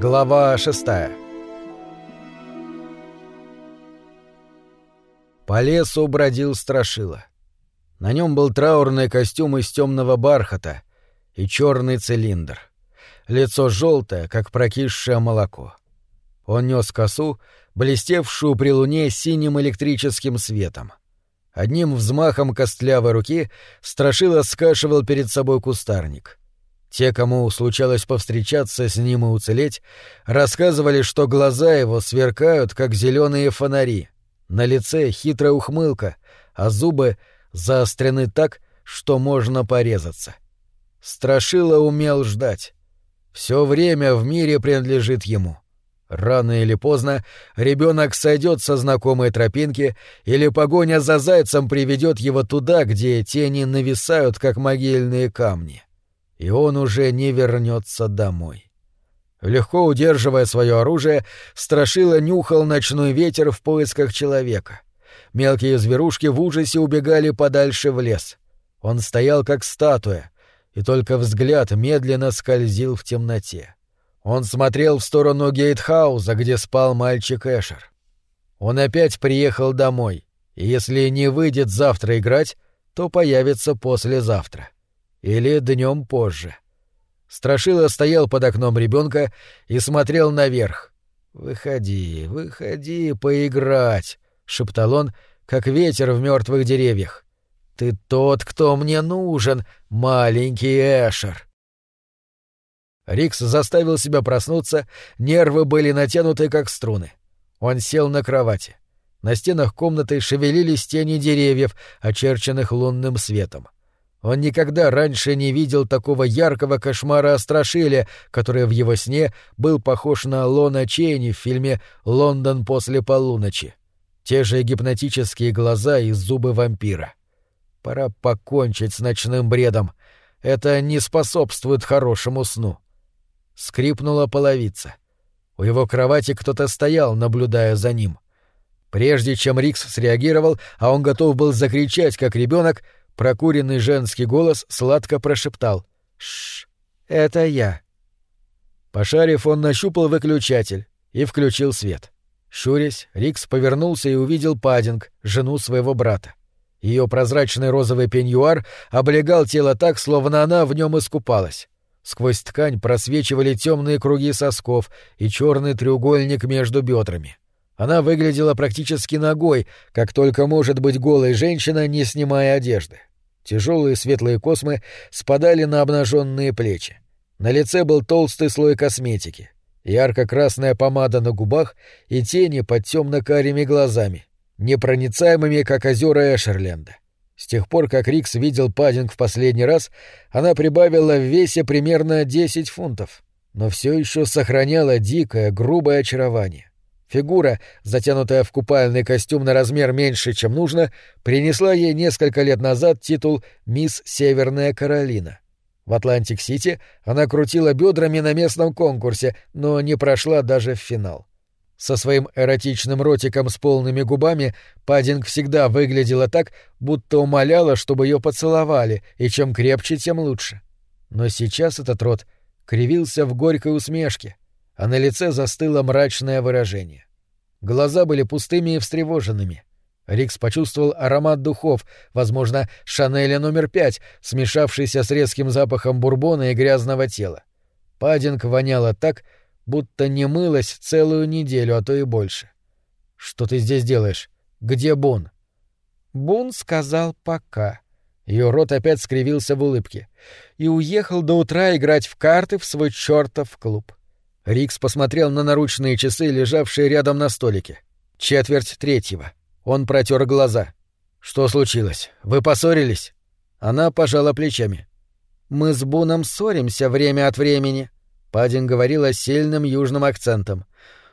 Глава шестая По лесу бродил страшила. На нем был траурный костюм из темного бархата и черный цилиндр. Лицо желтое, как прокисшее молоко. Он нес косу, блестевшую при луне синим электрическим светом. Одним взмахом костлявой руки Страшила скашивал перед собой кустарник. Те, кому случалось повстречаться с ним и уцелеть, рассказывали, что глаза его сверкают, как зеленые фонари. На лице хитрая ухмылка, а зубы заострены так, что можно порезаться. Страшила умел ждать. Все время в мире принадлежит ему. Рано или поздно ребенок сойдет со знакомой тропинки, или погоня за зайцем приведет его туда, где тени нависают, как могильные камни. И он уже не вернется домой. Легко удерживая свое оружие, Страшила нюхал ночной ветер в поисках человека. Мелкие зверушки в ужасе убегали подальше в лес. Он стоял как статуя, и только взгляд медленно скользил в темноте. Он смотрел в сторону гейтхауза, где спал мальчик Эшер. Он опять приехал домой, и если не выйдет завтра играть, то появится послезавтра. Или днем позже. Страшила стоял под окном ребенка и смотрел наверх. «Выходи, выходи поиграть», — шептал он, как ветер в мертвых деревьях. «Ты тот, кто мне нужен, маленький Эшер». Рикс заставил себя проснуться, нервы были натянуты, как струны. Он сел на кровати. На стенах комнаты шевелились тени деревьев, очерченных лунным светом. Он никогда раньше не видел такого яркого кошмара о страшиле, который в его сне был похож на Лона Чейни в фильме «Лондон после полуночи». Те же гипнотические глаза и зубы вампира. Пора покончить с ночным бредом. Это не способствует хорошему сну. Скрипнула половица. У его кровати кто-то стоял, наблюдая за ним. Прежде чем Рикс среагировал, а он готов был закричать, как ребенок, прокуренный женский голос сладко прошептал «Шш, это я». Пошарив, он нащупал выключатель и включил свет. Щурясь, Рикс повернулся и увидел Паддинг, жену своего брата. Ее прозрачный розовый пеньюар облегал тело так, словно она в нем искупалась. Сквозь ткань просвечивали темные круги сосков и черный треугольник между бедрами. Она выглядела практически ногой, как только может быть голой женщина, не снимая одежды. Тяжелые светлые космы спадали на обнаженные плечи. На лице был толстый слой косметики, ярко-красная помада на губах и тени под темно-карими глазами, непроницаемыми, как озера Эшерленда. С тех пор, как Рикс видел Паддинг в последний раз, она прибавила в весе примерно 10 фунтов, но все еще сохраняла дикое, грубое очарование. Фигура, затянутая в купальный костюм на размер меньше, чем нужно, принесла ей несколько лет назад титул «Мисс Северная Каролина». В Атлантик-Сити она крутила бедрами на местном конкурсе, но не прошла даже в финал. Со своим эротичным ротиком с полными губами Паддинг всегда выглядела так, будто умоляла, чтобы ее поцеловали, и чем крепче, тем лучше. Но сейчас этот рот кривился в горькой усмешке, а на лице застыло мрачное выражение. Глаза были пустыми и встревоженными. Рикс почувствовал аромат духов, возможно, Шанеля номер пять, смешавшийся с резким запахом бурбона и грязного тела. Паддинг воняла так, будто не мылась целую неделю, а то и больше. «Что ты здесь делаешь? Где Бун?» Бун сказал «пока». Ее рот опять скривился в улыбке. И уехал до утра играть в карты в свой чертов клуб. Рикс посмотрел на наручные часы, лежавшие рядом на столике. Четверть третьего. Он протер глаза. «Что случилось? Вы поссорились?» Она пожала плечами. «Мы с Буном ссоримся время от времени», Паддин говорила сильным южным акцентом.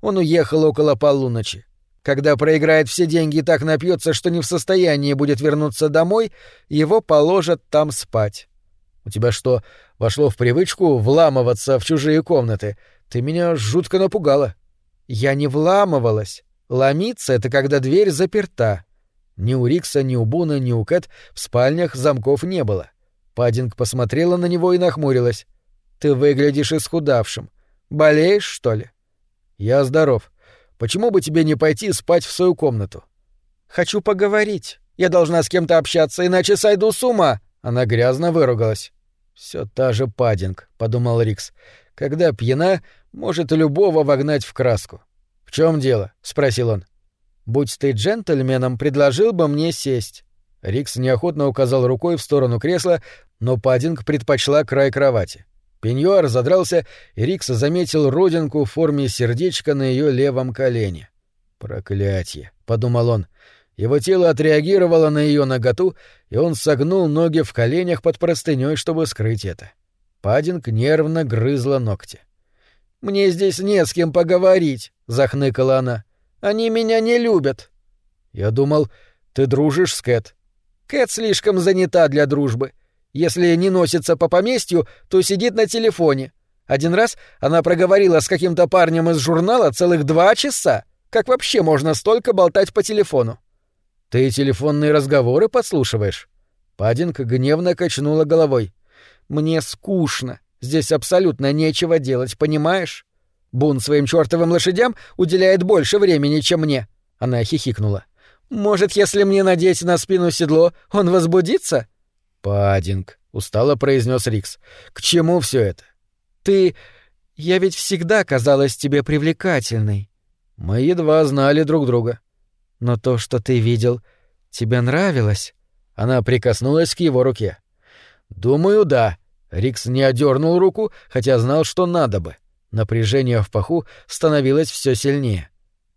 Он уехал около полуночи. Когда проиграет все деньги и так напьется, что не в состоянии будет вернуться домой, его положат там спать. У тебя что, вошло в привычку вламываться в чужие комнаты? Ты меня жутко напугала. Я не вламывалась. Ломиться — это когда дверь заперта. Ни у Рикса, ни у Буна, ни у Кэт в спальнях замков не было. Паддинг посмотрела на него и нахмурилась. Ты выглядишь исхудавшим. Болеешь, что ли?» «Я здоров. Почему бы тебе не пойти спать в свою комнату?» «Хочу поговорить. Я должна с кем-то общаться, иначе сойду с ума!» Она грязно выругалась. Все та же падинг», — подумал Рикс. «Когда пьяна, может любого вогнать в краску». «В чем дело?» — спросил он. «Будь ты джентльменом, предложил бы мне сесть». Рикс неохотно указал рукой в сторону кресла, но Паддинг предпочла край кровати. Пеньюар задрался, и Рикс заметил родинку в форме сердечка на ее левом колене. «Проклятье!» — подумал он. Его тело отреагировало на ее наготу, и он согнул ноги в коленях под простыней, чтобы скрыть это. Паддинг нервно грызла ногти. «Мне здесь не с кем поговорить», — захныкала она. «Они меня не любят». «Я думал, ты дружишь с Кэт». «Кэт слишком занята для дружбы. Если не носится по поместью, то сидит на телефоне. Один раз она проговорила с каким-то парнем из журнала целых два часа. Как вообще можно столько болтать по телефону? Ты телефонные разговоры подслушиваешь? Падинг гневно качнула головой. Мне скучно. Здесь абсолютно нечего делать, понимаешь? Бун своим чёртовым лошадям уделяет больше времени, чем мне. Она хихикнула. Может, если мне надеть на спину седло, он возбудится? «Паддинг», — устало произнес Рикс. «К чему все это?» «Ты... Я ведь всегда казалась тебе привлекательной». «Мы едва знали друг друга». «Но то, что ты видел, тебе нравилось?» Она прикоснулась к его руке. «Думаю, да». Рикс не отдернул руку, хотя знал, что надо бы. Напряжение в паху становилось все сильнее.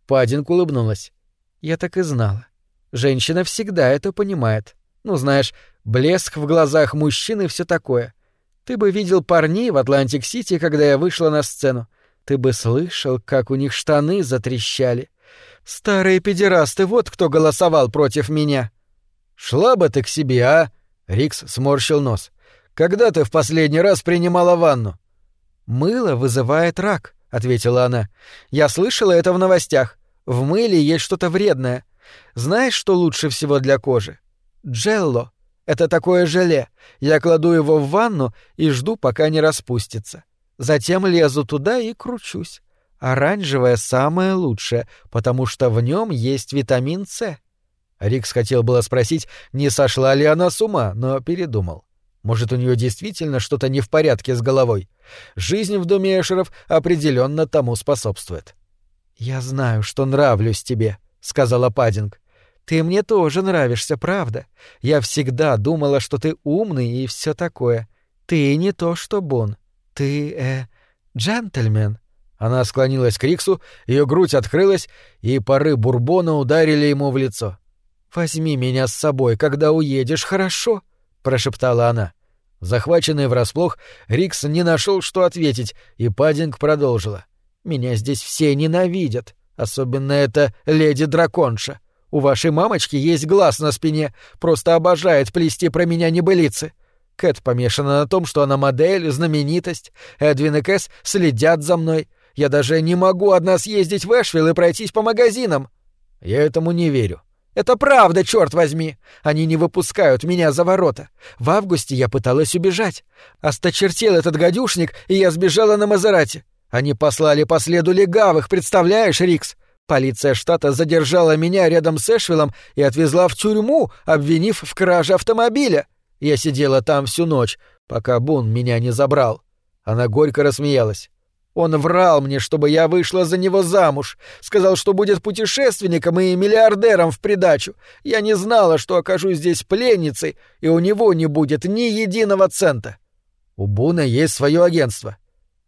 Паддинг улыбнулась. «Я так и знала. Женщина всегда это понимает. Ну, знаешь, блеск в глазах мужчин и все такое. Ты бы видел парней в Атлантик-Сити, когда я вышла на сцену. Ты бы слышал, как у них штаны затрещали. Старые педерасты, вот кто голосовал против меня. Шла бы ты к себе, а? Рикс сморщил нос. Когда ты в последний раз принимала ванну? Мыло вызывает рак, ответила она. Я слышала это в новостях. В мыле есть что-то вредное. Знаешь, что лучше всего для кожи? Джелло. Это такое желе. Я кладу его в ванну и жду, пока не распустится. Затем лезу туда и кручусь. Оранжевое самое лучшее, потому что в нем есть витамин С. Рикс хотел было спросить, не сошла ли она с ума, но передумал. Может, у нее действительно что-то не в порядке с головой. Жизнь в доме Эшеров определенно тому способствует. «Я знаю, что нравлюсь тебе», — сказала Паддинг. Ты мне тоже нравишься, правда. Я всегда думала, что ты умный и все такое. Ты не то, что Бон. Ты, э, джентльмен». Она склонилась к Риксу, ее грудь открылась, и пары бурбона ударили ему в лицо. «Возьми меня с собой, когда уедешь, хорошо?» — прошептала она. Захваченный врасплох, Рикс не нашел, что ответить, и Паддинг продолжила. «Меня здесь все ненавидят, особенно эта леди-драконша. У вашей мамочки есть глаз на спине, просто обожает плести про меня небылицы. Кэт помешана на том, что она модель, знаменитость. Эдвин и Кэс следят за мной. Я даже не могу одна съездить в Эшвилл и пройтись по магазинам. Я этому не верю. Это правда, черт возьми. Они не выпускают меня за ворота. В августе я пыталась убежать. Осточертел этот гадюшник, и я сбежала на Мазерате. Они послали по следу легавых, представляешь, Рикс? Полиция штата задержала меня рядом с Эшвиллом и отвезла в тюрьму, обвинив в краже автомобиля. Я сидела там всю ночь, пока Бун меня не забрал. Она горько рассмеялась. Он врал мне, чтобы я вышла за него замуж. Сказал, что будет путешественником и миллиардером в придачу. Я не знала, что окажусь здесь пленницей, и у него не будет ни единого цента. У Буна есть свое агентство.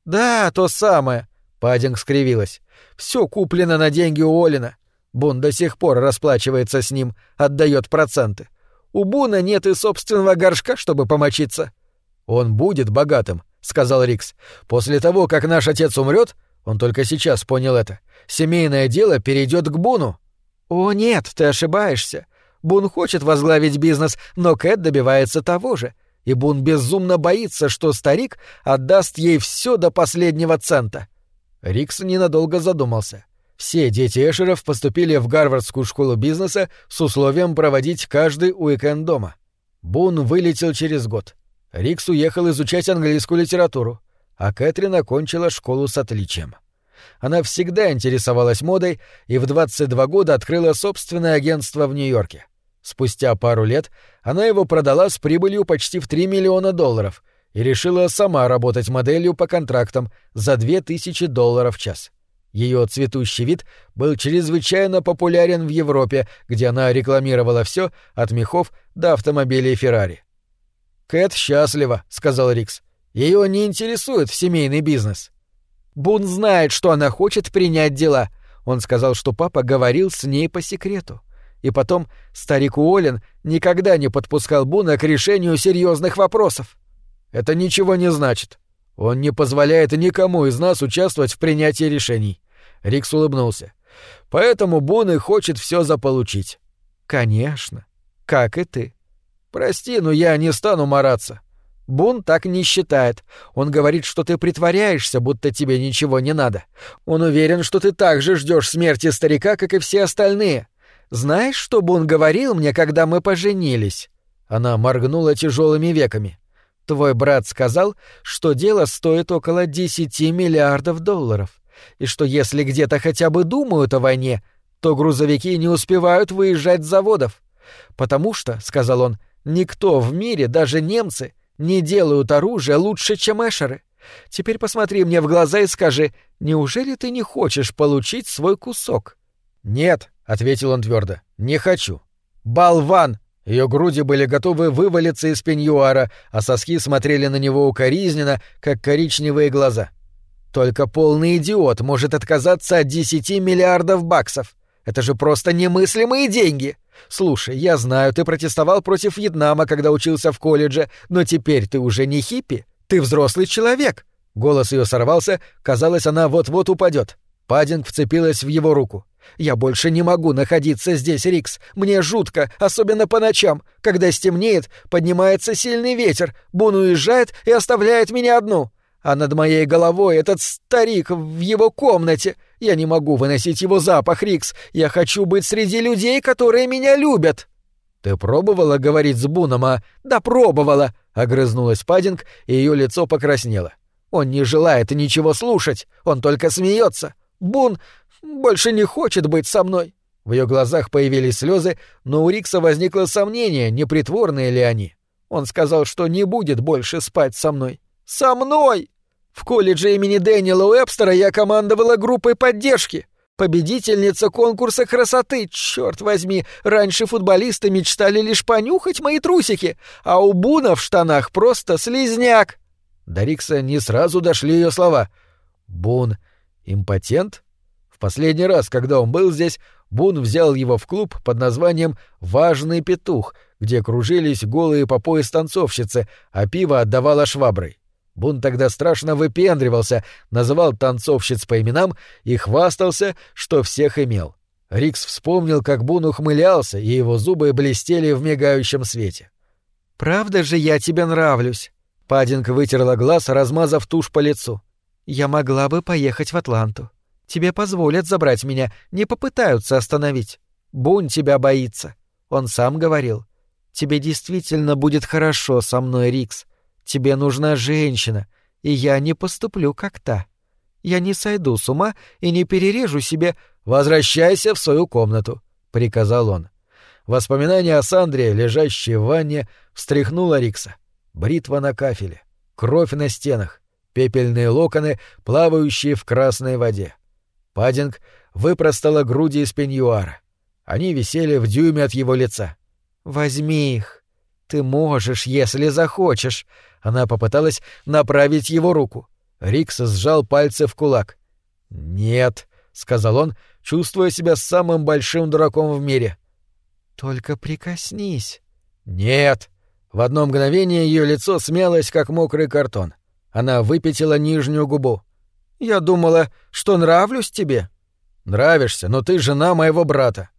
Да, то самое. Паддинг скривилась. Все куплено на деньги у Олина. Бун до сих пор расплачивается с ним, отдает проценты. У Буна нет и собственного горшка, чтобы помочиться. Он будет богатым, сказал Рикс. После того, как наш отец умрет, он только сейчас понял это. Семейное дело перейдет к Буну. О нет, ты ошибаешься. Бун хочет возглавить бизнес, но Кэт добивается того же. И Бун безумно боится, что старик отдаст ей все до последнего цента. Рикс ненадолго задумался. Все дети Эшеров поступили в Гарвардскую школу бизнеса с условием проводить каждый уикенд дома. Бун вылетел через год. Рикс уехал изучать английскую литературу. а Кэтрин окончила школу с отличием. Она всегда интересовалась модой и в 22 года открыла собственное агентство в Нью-Йорке. Спустя пару лет она его продала с прибылью почти в 3 миллиона долларов и решила сама работать моделью по контрактам за 2000 долларов в час. Ее цветущий вид был чрезвычайно популярен в Европе, где она рекламировала все от мехов до автомобилей Феррари. «Кэт счастлива», — сказал Рикс. Ее не интересует семейный бизнес. Бун знает, что она хочет принять дела. Он сказал, что папа говорил с ней по секрету. И потом старик Уоллен никогда не подпускал Буна к решению серьезных вопросов. Это ничего не значит. Он не позволяет никому из нас участвовать в принятии решений. Рикс улыбнулся. Поэтому Бун и хочет все заполучить. Конечно. Как и ты. Прости, но я не стану мараться. Бун так не считает. Он говорит, что ты притворяешься, будто тебе ничего не надо. Он уверен, что ты так же ждешь смерти старика, как и все остальные. Знаешь, что Бун говорил мне, когда мы поженились? Она моргнула тяжелыми веками. Твой брат сказал, что дело стоит около десяти миллиардов долларов, и что если где-то хотя бы думают о войне, то грузовики не успевают выезжать с заводов. Потому что, — сказал он, — никто в мире, даже немцы, — не делают оружие лучше, чем эшеры. Теперь посмотри мне в глаза и скажи, неужели ты не хочешь получить свой кусок? Нет, ответил он твердо, не хочу. Болван! Ее груди были готовы вывалиться из пеньюара, а соски смотрели на него укоризненно, как коричневые глаза. Только полный идиот может отказаться от десяти миллиардов баксов. Это же просто немыслимые деньги. Слушай, я знаю, ты протестовал против Вьетнама, когда учился в колледже, но теперь ты уже не хиппи, ты взрослый человек. Голос ее сорвался, казалось, она вот-вот упадет. Паддинг вцепилась в его руку. «Я больше не могу находиться здесь, Рикс. Мне жутко, особенно по ночам. Когда стемнеет, поднимается сильный ветер, Бун уезжает и оставляет меня одну. А над моей головой этот старик в его комнате. Я не могу выносить его запах, Рикс. Я хочу быть среди людей, которые меня любят. Ты пробовала говорить с Буном, а? Да пробовала, огрызнулась Паддинг, и ее лицо покраснело. Он не желает ничего слушать, он только смеется. Бун больше не хочет быть со мной. В ее глазах появились слезы, но у Рикса возникло сомнение, непритворные ли они. Он сказал, что не будет больше спать со мной. Со мной! В колледже имени Дэниела Уэбстера я командовала группой поддержки. Победительница конкурса красоты, черт возьми, раньше футболисты мечтали лишь понюхать мои трусики, а у Буна в штанах просто слизняк. До Рикса не сразу дошли ее слова. Бун импотент? В последний раз, когда он был здесь, Бун взял его в клуб под названием «Важный петух», где кружились голые по пояс танцовщицы, а пиво отдавало шваброй. Бун тогда страшно выпендривался, называл танцовщиц по именам и хвастался, что всех имел. Рикс вспомнил, как Бун ухмылялся, и его зубы блестели в мигающем свете. «Правда же я тебе нравлюсь?» Паддинг вытерла глаз, размазав тушь по лицу. «Я могла бы поехать в Атланту. Тебе позволят забрать меня, не попытаются остановить. Бун тебя боится. Он сам говорил. Тебе действительно будет хорошо со мной, Рикс. Тебе нужна женщина, и я не поступлю как та. Я не сойду с ума и не перережу себе «Возвращайся в свою комнату», — приказал он. Воспоминание о Сандре, лежащей в ванне, встряхнуло Рикса. Бритва на кафеле, кровь на стенах, пепельные локоны, плавающие в красной воде. Паддинг выпростала груди из пеньюара. Они висели в дюйме от его лица. «Возьми их. Ты можешь, если захочешь. Она попыталась направить его руку. Рикс сжал пальцы в кулак. «Нет», — сказал он, чувствуя себя самым большим дураком в мире. «Только прикоснись». «Нет». В одно мгновение ее лицо смялось, как мокрый картон. Она выпятила нижнюю губу. «Я думала, что нравлюсь тебе». «Нравишься, но ты жена моего брата».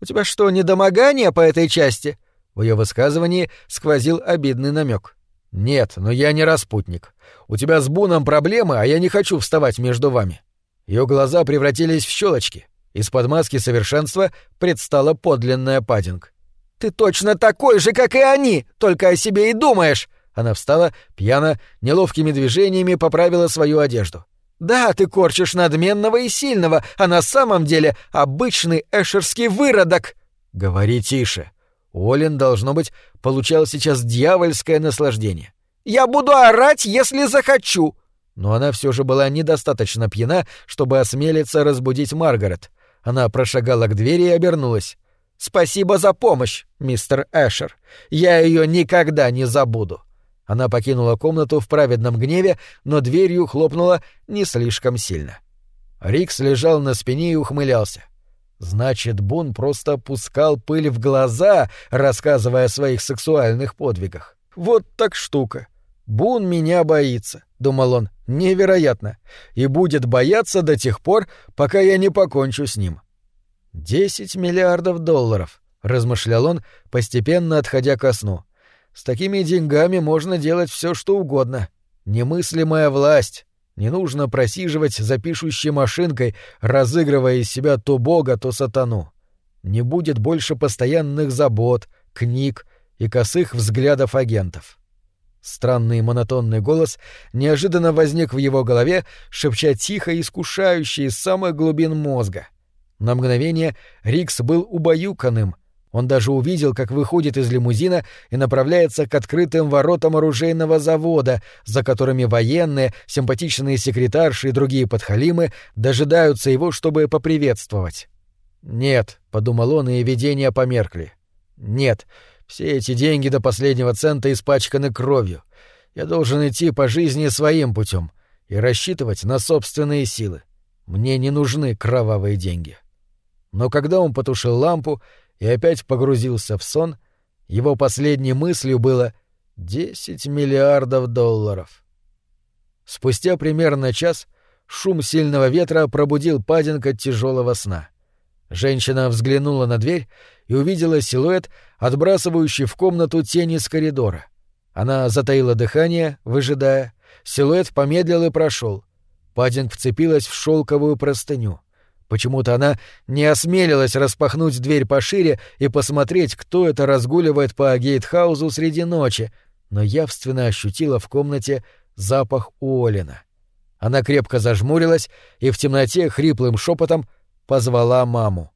«У тебя что, недомогание по этой части?» В ее высказывании сквозил обидный намек. «Нет, но я не распутник. У тебя с Буном проблемы, а я не хочу вставать между вами». Ее глаза превратились в щелочки. Из-под маски совершенства предстала подлинная паддинг. «Ты точно такой же, как и они, только о себе и думаешь!» Она встала, пьяно, неловкими движениями поправила свою одежду. «Да, ты корчишь надменного и сильного, а на самом деле обычный эшерский выродок!» «Говори тише!» Олин, должно быть, получал сейчас дьявольское наслаждение. «Я буду орать, если захочу!» Но она все же была недостаточно пьяна, чтобы осмелиться разбудить Маргарет. Она прошагала к двери и обернулась. «Спасибо за помощь, мистер Эшер. Я ее никогда не забуду». Она покинула комнату в праведном гневе, но дверью хлопнула не слишком сильно. Рикс лежал на спине и ухмылялся. Значит, Бун просто пускал пыль в глаза, рассказывая о своих сексуальных подвигах. Вот так штука. Бун меня боится, думал он, невероятно, и будет бояться до тех пор, пока я не покончу с ним. Десять миллиардов долларов, размышлял он, постепенно отходя ко сну. С такими деньгами можно делать все, что угодно. Немыслимая власть. Не нужно просиживать за пишущей машинкой, разыгрывая из себя то бога, то сатану. Не будет больше постоянных забот, книг и косых взглядов агентов. Странный монотонный голос неожиданно возник в его голове, шепча тихо и искушающе из самых глубин мозга. На мгновение Рикс был убаюканным, он даже увидел, как выходит из лимузина и направляется к открытым воротам оружейного завода, за которыми военные, симпатичные секретарши и другие подхалимы дожидаются его, чтобы поприветствовать. «Нет», — подумал он, и видения померкли. «Нет, все эти деньги до последнего цента испачканы кровью. Я должен идти по жизни своим путем и рассчитывать на собственные силы. Мне не нужны кровавые деньги». Но когда он потушил лампу и опять погрузился в сон, его последней мыслью было «десять миллиардов долларов». Спустя примерно час шум сильного ветра пробудил Паддинг от тяжелого сна. Женщина взглянула на дверь и увидела силуэт, отбрасывающий в комнату тень из коридора. Она затаила дыхание, выжидая. Силуэт помедлил и прошел. Паддинг вцепилась в шелковую простыню. Почему-то она не осмелилась распахнуть дверь пошире и посмотреть, кто это разгуливает по гейтхаузу среди ночи, но явственно ощутила в комнате запах Уолина. Она крепко зажмурилась и в темноте хриплым шепотом позвала маму.